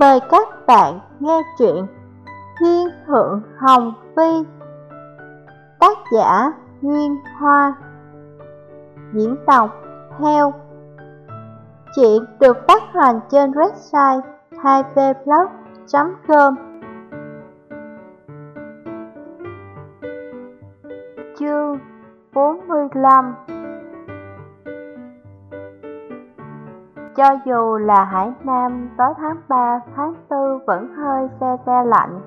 Mời các bạn nghe truyện Thiên Thượng Hồng Phi. Tác giả Nguyên Hoa. Diễn đọc theo Chuyện được phát hành trên website 2vblog.com Chương 45 Cho dù là Hải Nam tối tháng 3, tháng 4 vẫn hơi xe xe lạnh.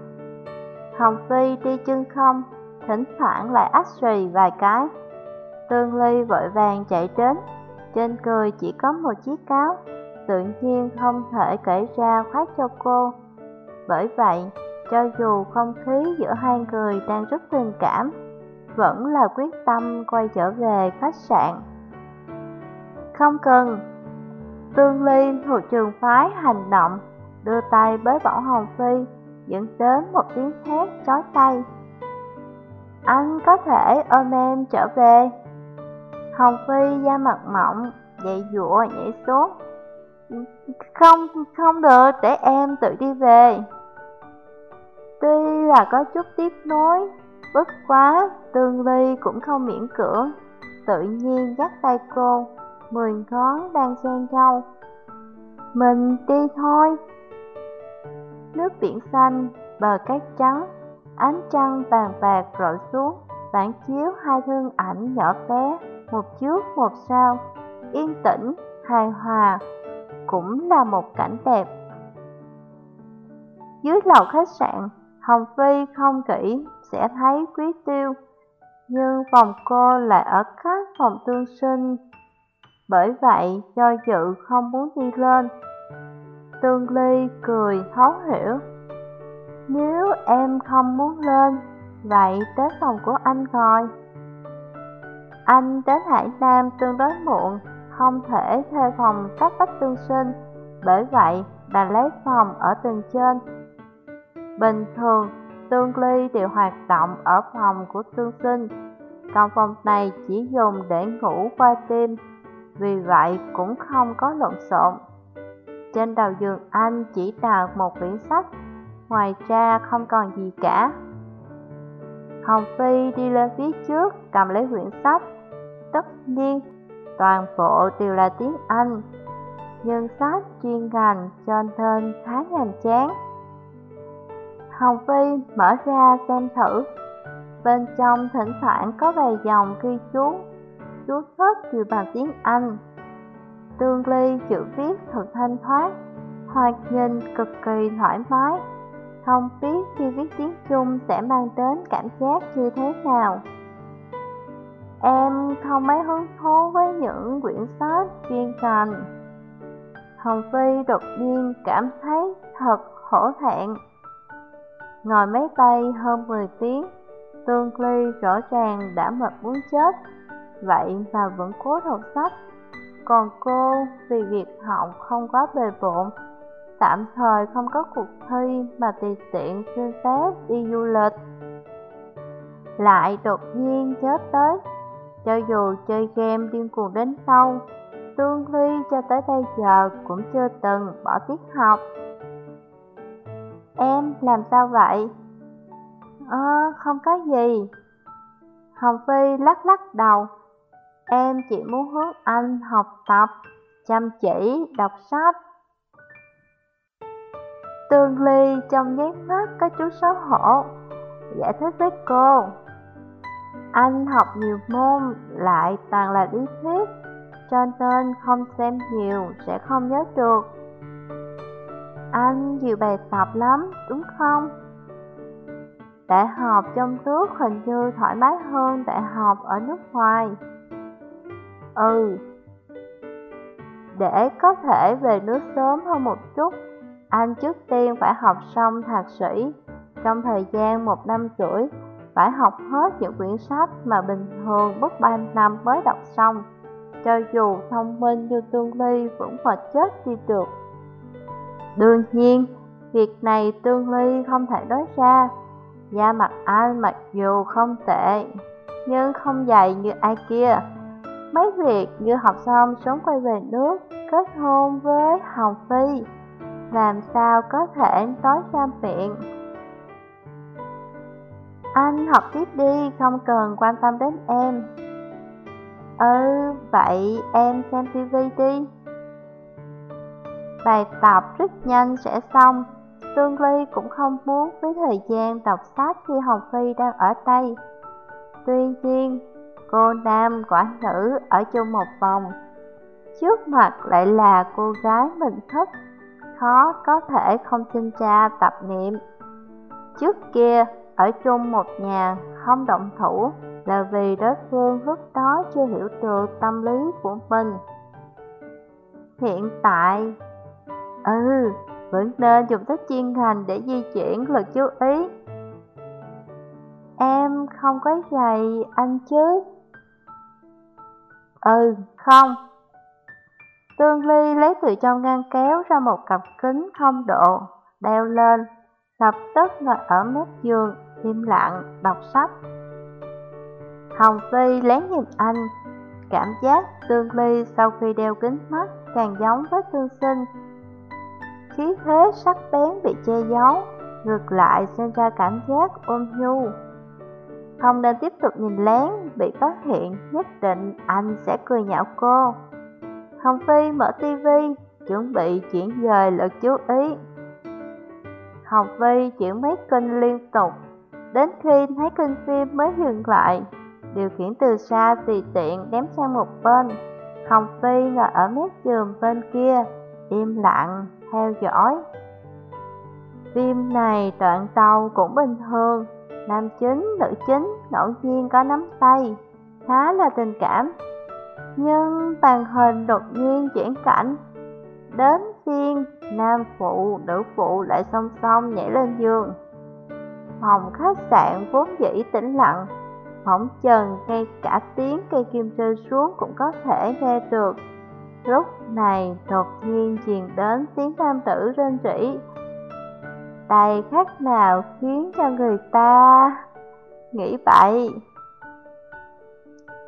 Hồng Phi đi chân không, thỉnh thoảng lại ách xùy vài cái. Tương Ly vội vàng chạy đến, trên cười chỉ có một chiếc cáo Tự nhiên không thể kể ra khoát cho cô. Bởi vậy, cho dù không khí giữa hai người đang rất tình cảm Vẫn là quyết tâm quay trở về khách sạn. Không cần Tương Ly thuộc trường phái hành động, đưa tay bới bỏ Hồng Phi, dẫn đến một tiếng thét chói tay. Anh có thể ôm em trở về. Hồng Phi da mặt mỏng, dậy dụa nhảy xuống. Không, không được, để em tự đi về. Tuy là có chút tiếc nuối, bất quá, Tương Ly cũng không miễn cưỡng, tự nhiên dắt tay cô mười ngón đang xen nhau. Mình đi thôi. Nước biển xanh, bờ cát trắng, ánh trăng vàng bạc rọi xuống, phản chiếu hai thương ảnh nhỏ bé, một trước một sau, yên tĩnh, hài hòa, cũng là một cảnh đẹp. Dưới lầu khách sạn, Hồng Phi không kỹ sẽ thấy quý tiêu, nhưng phòng cô lại ở các phòng tương sinh bởi vậy do dự không muốn đi lên. Tương Ly cười thấu hiểu. Nếu em không muốn lên, vậy tới phòng của anh coi. Anh đến Hải Nam tương đối muộn, không thể thuê phòng cách bách tương sinh, bởi vậy đã lấy phòng ở tầng trên. Bình thường, Tương Ly đều hoạt động ở phòng của tương sinh, còn phòng này chỉ dùng để ngủ qua đêm vì vậy cũng không có lộn xộn. Trên đầu giường anh chỉ đặt một quyển sách, ngoài ra không còn gì cả. Hồng Phi đi lên phía trước cầm lấy quyển sách, tất nhiên toàn bộ đều là tiếng Anh, nhưng sách chuyên ngành cho nên khá nhàm chán. Hồng Phi mở ra xem thử, bên trong thỉnh thoảng có vài dòng ghi chú chú hết đều bằng tiếng Anh. Tương Ly chữ viết thật thanh thoát, hoạt nhìn cực kỳ thoải mái. Không biết khi viết tiếng Trung sẽ mang đến cảm giác như thế nào. Em không mấy hứng thú với những quyển sách chuyên ngành. Hồng Phi đột nhiên cảm thấy thật hổ thẹn. Ngồi máy bay hơn 10 tiếng, Tương Ly rõ ràng đã mệt muốn chết vậy mà vẫn cố đọc sách. Còn cô, vì việc học không quá bề bộn, tạm thời không có cuộc thi mà tùy tiện xin phép đi du lịch. Lại đột nhiên nhớ tới, cho dù chơi game điên cuồng đến đâu, Tương Ly cho tới bây giờ cũng chưa từng bỏ tiết học. Em làm sao vậy? À, không có gì. Hồng Phi lắc lắc đầu, Em chỉ muốn hướng anh học tập, chăm chỉ, đọc sách. Tương Ly trong nháy mắt có chút xấu hổ, giải thích với cô. Anh học nhiều môn lại toàn là lý thuyết, cho nên không xem nhiều sẽ không nhớ được. Anh nhiều bài tập lắm, đúng không? Đại học trong nước hình như thoải mái hơn đại học ở nước ngoài. Ừ. Để có thể về nước sớm hơn một chút Anh trước tiên phải học xong thạc sĩ. Trong thời gian một năm rưỡi Phải học hết những quyển sách mà bình thường mất 3 năm mới đọc xong. Cho dù thông minh như Tương Ly vẫn mệt chết đi được. Đương nhiên, việc này Tương Ly không thể nói ra. Da mặt anh mặc dù không tệ Nhưng không dày như ai kia. Mấy việc như học xong sớm quay về nước, kết hôn với Hồng Phi. làm sao có thể tối ra miệng. Anh học tiếp đi, không cần quan tâm đến em. Ừ, vậy em xem tivi đi. Bài tập rất nhanh sẽ xong, Tương Ly cũng không muốn với thời gian đọc sách khi Hồng Phi đang ở đây. Tuy nhiên, cô nam quả nữ ở chung một phòng, trước mặt lại là cô gái mình thích, khó có thể không sinh ra tập niệm. Trước kia, ở chung một nhà, không động thủ là vì đối phương lúc đó chưa hiểu được tâm lý của mình. Hiện tại, ừ, vẫn nên dùng thức chuyên hành để di chuyển lực chú ý. Em không có giày anh chứ? Ừ, không. Tương Ly lấy từ trong ngăn kéo ra một cặp kính không độ, đeo lên, lập tức ngồi ở mép giường, im lặng, đọc sách. Hồng Phi lén nhìn anh, cảm giác Tương Ly sau khi đeo kính mắt càng giống với Tương Sinh khí thế sắc bén bị che giấu, ngược lại sinh ra cảm giác ôm nhu. Không nên tiếp tục nhìn lén, bị phát hiện, nhất định anh sẽ cười nhạo cô. Hồng Phi mở tivi, chuẩn bị chuyển dời lực chú ý. Hồng Phi chuyển mấy kênh liên tục, đến khi thấy kênh phim mới dừng lại, điều khiển từ xa tùy tiện ném sang một bên. Hồng Phi ngồi ở mép giường bên kia, im lặng, theo dõi. Phim này đoạn tàu cũng bình thường, nam chính, nữ chính ngẫu nhiên có nắm tay, khá là tình cảm. Nhưng màn hình đột nhiên chuyển cảnh, đến phiên nam phụ, nữ phụ lại song song nhảy lên giường. Phòng khách sạn vốn dĩ tĩnh lặng, phỏng trần ngay cả tiếng cây kim rơi xuống cũng có thể nghe được. Lúc này đột nhiên truyền đến tiếng nam tử rên rỉ đây khác nào khiến cho người ta nghĩ vậy?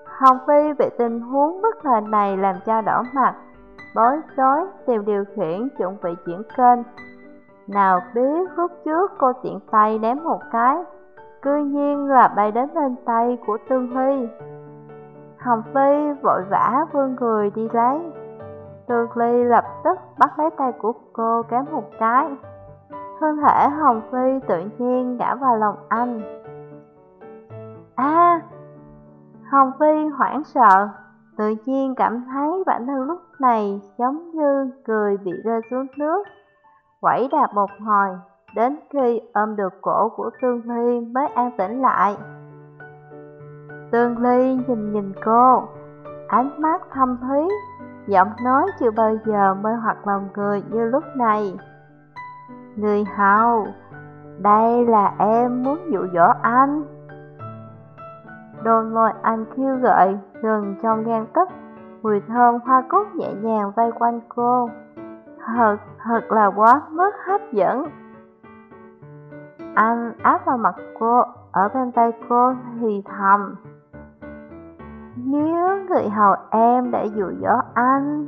Hồng Phi bị tình huống bất ngờ này làm cho đỏ mặt, Bối rối tìm điều khiển chuẩn bị chuyển kênh. Nào biết lúc trước cô tiện tay ném một cái, Cư nhiên là bay đến bên tay của Tương Huy. Hồng Phi vội vã vươn người đi lấy. Tương Ly lập tức bắt lấy tay của cô kéo một cái. Thân thể Hồng Phi tự nhiên ngã vào lòng anh. À! Hồng Phi hoảng sợ, tự nhiên cảm thấy bản thân lúc này giống như cười bị rơi xuống nước. Quẩy đạp một hồi, đến khi ôm được cổ của Tương Ly mới an tĩnh lại. Tương Ly nhìn nhìn cô, ánh mắt thâm thúy Giọng nói chưa bao giờ mê hoặc lòng người như lúc này Người hầu, đây là em muốn dụ dỗ anh. Đôi môi anh khiêu gợi gần trong gan tức Mùi thơm hoa cúc nhẹ nhàng vây quanh cô. Thật, thật là quá mức hấp dẫn. Anh áp vào mặt cô, ở bên tay cô thì thầm. Nếu người hầu em đã dụ dỗ anh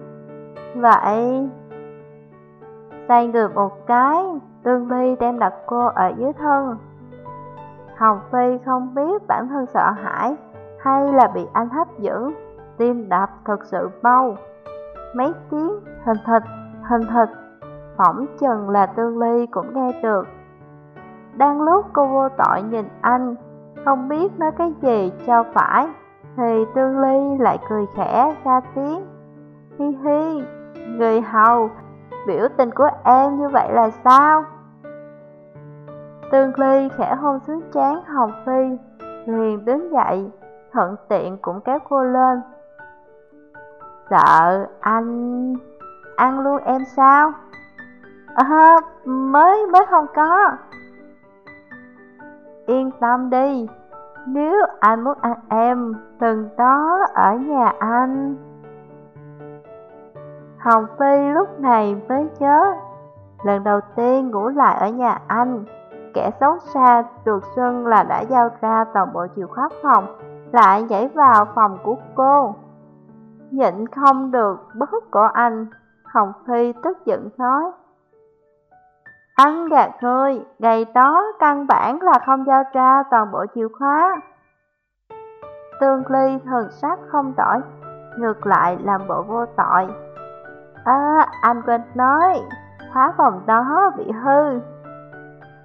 Vậy Xoay người một cái Tương Ly đem đặt cô ở dưới thân. Hồng Phi không biết bản thân sợ hãi Hay là bị anh hấp dẫn. Tim đập thật sự mau Mấy tiếng hình thịt hình thịt. Phỏng chừng là Tương Ly cũng nghe được. Đang lúc cô vô tội nhìn anh Không biết nói cái gì cho phải thì Tương Ly lại cười khẽ ra tiếng. Hi hi, người hầu, biểu tình của em như vậy là sao? Tương Ly khẽ hôn xuống trán Hồng Phi Liền đứng dậy, thuận tiện cũng kéo cô lên Sợ anh ăn luôn em sao? À, mới mới không có Yên tâm đi, nếu anh muốn ăn em, từng đó ở nhà anh. Hồng Phi lúc này mới nhớ, lần đầu tiên ngủ lại ở nhà anh, kẻ xấu xa được xưng là đã giao ra toàn bộ chìa khóa phòng, lại nhảy vào phòng của cô. Nhịn không được bớt của anh, Hồng Phi tức giận nói, Anh gạt thôi, ngày đó căn bản là không giao ra toàn bộ chìa khóa. Tương Ly thần sắc không đổi, ngược lại làm bộ vô tội. À, anh quên nói, khóa phòng đó bị hư.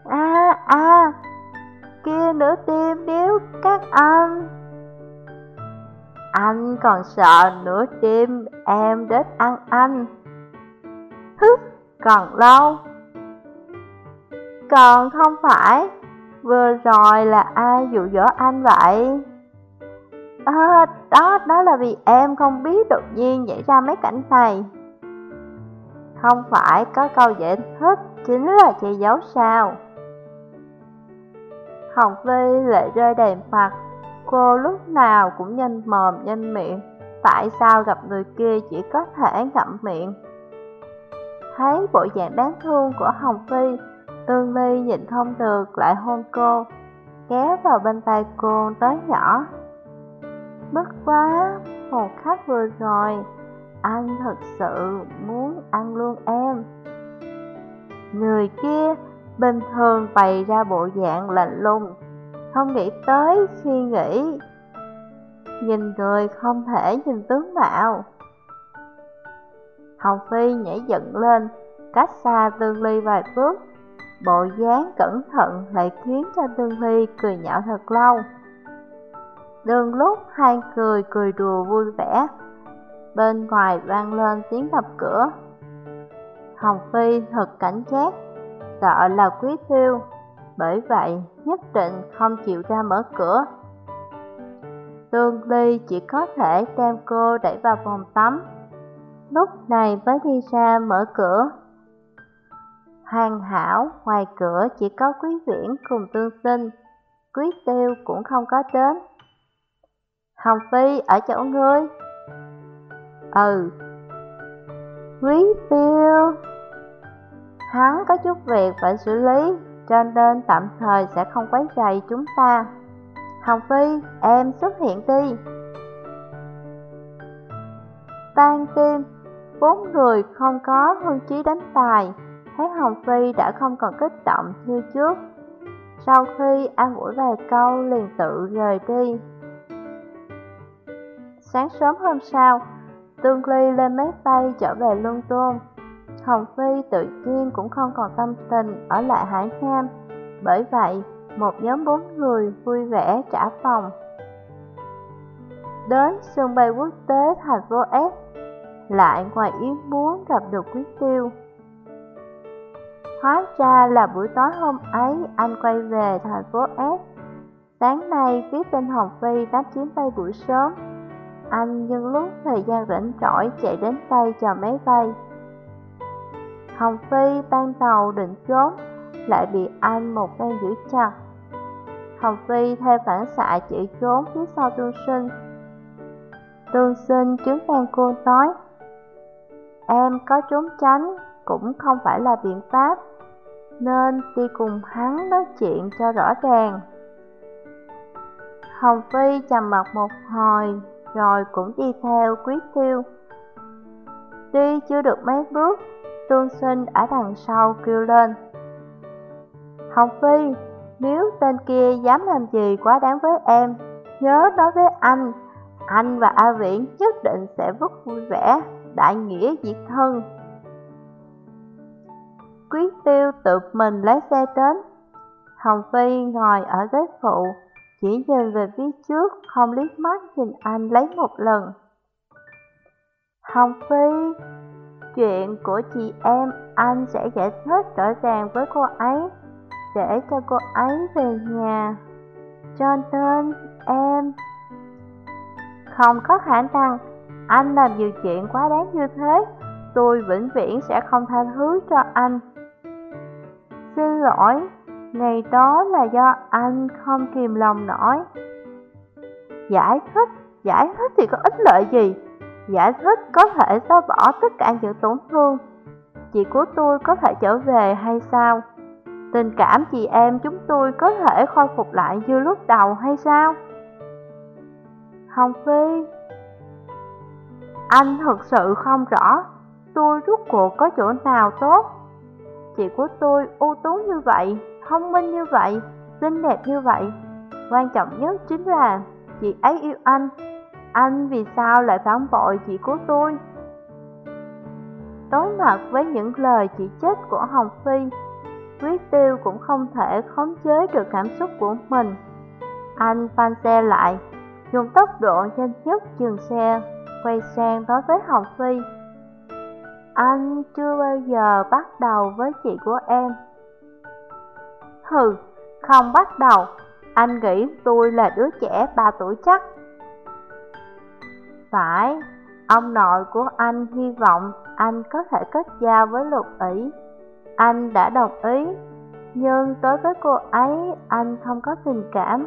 À, à, kia nửa tim nếu các anh. Anh còn sợ nửa tim em đến ăn anh Hứ, còn lâu Còn không phải Vừa rồi là ai dụ dỗ anh vậy À, đó, đó là vì em không biết đột nhiên nhảy ra mấy cảnh này không phải có câu giải thích chính là che giấu sao. Hồng Vy lệ rơi đầy mặt Cô lúc nào cũng nhanh mồm nhanh miệng. Tại sao gặp người kia chỉ có thể ngậm miệng? Thấy bộ dạng đáng thương của Hồng Phi Tương Ly nhìn không được lại hôn cô Kéo vào bên tay cô tới nhỏ. Bất quá, một khắc vừa rồi anh thật sự muốn ăn luôn em. Người kia bình thường bày ra bộ dạng lạnh lùng, không nghĩ tới khi nghĩ. Nhìn người không thể nhìn tướng mạo. Hồng Phi nhảy dựng lên, Cách xa Tương Ly vài bước. Bộ dáng cẩn thận lại khiến cho Tương Ly cười nhạo thật lâu. Đường lúc hai cười cười đùa vui vẻ Bên ngoài vang lên tiếng đập cửa Hồng Phi thật cảnh giác Sợ là quý tiêu bởi vậy nhất định không chịu ra mở cửa. Tương Ly chỉ có thể đem cô đẩy vào phòng tắm, lúc này mới đi ra mở cửa. Hoàn hảo, ngoài cửa chỉ có quý viễn cùng tương sinh, quý tiêu cũng không có đến. Hồng Phi ở chỗ ngươi. Ừ. Quý tiêu. Hắn có chút việc phải xử lý, cho nên tạm thời sẽ không quấy rầy chúng ta. Hồng Phi, em xuất hiện đi. Tan tim, bốn người không có hương trí đánh tài, thấy Hồng Phi đã không còn kích động như trước. Sau khi ăn ủi vài câu liền tự rời đi. Sáng sớm hôm sau, Tương Ly lên máy bay trở về London. Hồng Phi tự nhiên cũng không còn tâm tình ở lại Hải Nam. Bởi vậy, một nhóm bốn người vui vẻ trả phòng. Đến sân bay quốc tế thành phố S, lại ngoài ý muốn gặp được Quý Tiêu. Hóa ra là buổi tối hôm ấy anh quay về thành phố S. Sáng nay, phía tên Hồng Phi đáp chuyến bay buổi sớm. Anh nhân lúc thời gian rảnh rỗi chạy đến tay chờ máy bay. Hồng Phi ban đầu định trốn, lại bị anh một tay giữ chặt. Hồng Phi theo phản xạ chạy trốn phía sau tương sinh. Tương sinh chứng đang cô nói, em có trốn tránh cũng không phải là biện pháp, nên đi cùng hắn nói chuyện cho rõ ràng. Hồng Phi trầm mặt một hồi, rồi cũng đi theo Quý Tiêu. Đi chưa được mấy bước, Tương sinh ở đằng sau kêu lên. Hồng Phi, nếu tên kia dám làm gì quá đáng với em Nhớ nói với anh Anh và A Viễn nhất định sẽ rất vui vẻ Đại nghĩa diệt thân. Quý tiêu tự mình lái xe đến. Hồng Phi ngồi ở ghế phụ chỉ nhìn về phía trước, Không liếc mắt nhìn anh lấy một lần. Hồng Phi, Chuyện của chị em, anh sẽ giải thích rõ ràng với cô ấy, Để cho cô ấy về nhà. Cho nên, em Không có khả năng Anh làm nhiều chuyện quá đáng như thế, Tôi vĩnh viễn sẽ không tha thứ cho anh. Xin lỗi. Ngày đó là do anh không kìm lòng nổi. Giải thích Giải thích thì có ích lợi gì? Giải thích có thể xóa bỏ tất cả những tổn thương. Chị của tôi có thể trở về hay sao? Tình cảm chị em chúng tôi có thể khôi phục lại như lúc đầu hay sao? Hồng Phi. Anh thật sự không rõ, Tôi rút cuộc có chỗ nào tốt? Chị của tôi ưu tú như vậy, thông minh như vậy, xinh đẹp như vậy. Quan trọng nhất chính là chị ấy yêu anh. Anh vì sao lại phản bội chị của tôi? Đối mặt với những lời chỉ trích của Hồng Phi, Quyết Tiêu cũng không thể khống chế được cảm xúc của mình. Anh phanh xe lại, dùng tốc độ nhanh nhất dừng xe, quay sang nói với Hồng Phi. Anh chưa bao giờ bắt đầu với chị của em. Hừ, không bắt đầu, anh nghĩ tôi là đứa trẻ 3 tuổi chắc. Phải, ông nội của anh hy vọng anh có thể kết giao với lục ỷ. Anh đã đồng ý, nhưng đối với cô ấy anh không có tình cảm.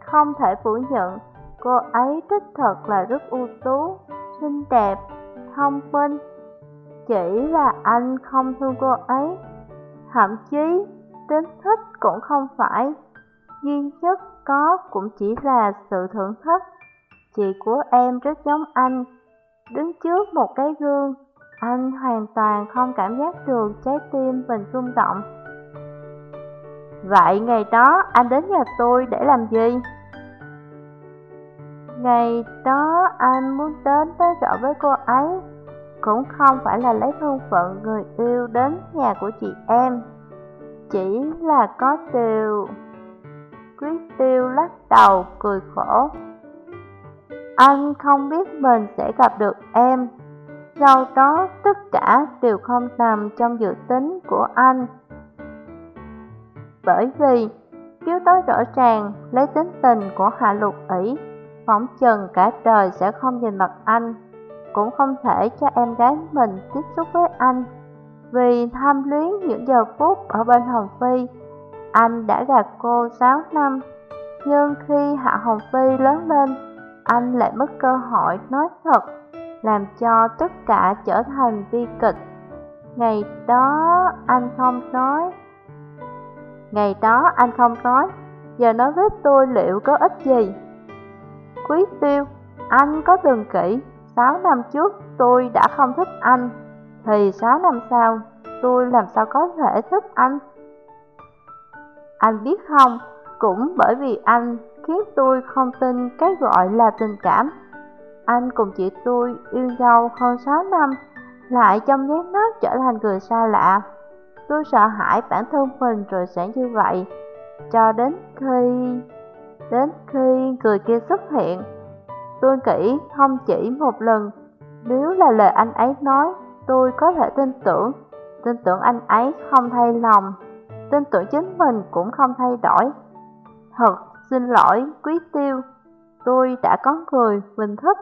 Không thể phủ nhận, cô ấy đích thật là rất ưu tú, xinh đẹp, thông minh. Chỉ là anh không thương cô ấy, thậm chí tính thích cũng không phải. Duy nhất có cũng chỉ là sự thưởng thức. Chị của em rất giống anh, đứng trước một cái gương, anh hoàn toàn không cảm giác được trái tim mình rung động. Vậy ngày đó anh đến nhà tôi để làm gì? Ngày đó anh muốn đến tới rõ với cô ấy cũng không phải là lấy thân phận người yêu đến nhà của chị em Chỉ là có tiêu Quyết tiêu lắc đầu cười khổ. Anh không biết mình sẽ gặp được em. Sau đó tất cả đều không nằm trong dự tính của anh. Bởi vì yếu tối rõ ràng lấy tính tình của Hạ Lục ỷ phóng chừng cả trời sẽ không nhìn mặt anh, cũng không thể cho em gái mình tiếp xúc với anh. Vì tham luyến những giờ phút ở bên Hồng Phi, anh đã gạt cô 6 năm. Nhưng khi Hạ Hồng Phi lớn lên, anh lại mất cơ hội nói thật, làm cho tất cả trở thành bi kịch. Ngày đó anh không nói. Ngày đó anh không nói, giờ nói với tôi liệu có ích gì? Quý tiêu, anh có từng kỹ, 6 năm trước tôi đã không thích anh, thì 6 năm sau tôi làm sao có thể thích anh? Anh biết không, cũng bởi vì anh khiến tôi không tin cái gọi là tình cảm. Anh cùng chị tôi yêu nhau hơn 6 năm, lại trong nháy mắt trở thành người xa lạ. Tôi sợ hãi bản thân mình rồi sẽ như vậy, cho đến khi... Đến khi người kia xuất hiện, tôi nghĩ không chỉ một lần, nếu là lời anh ấy nói, tôi có thể tin tưởng, tin tưởng anh ấy không thay lòng, tin tưởng chính mình cũng không thay đổi. Thật xin lỗi quý tiêu, tôi đã có người mình thích.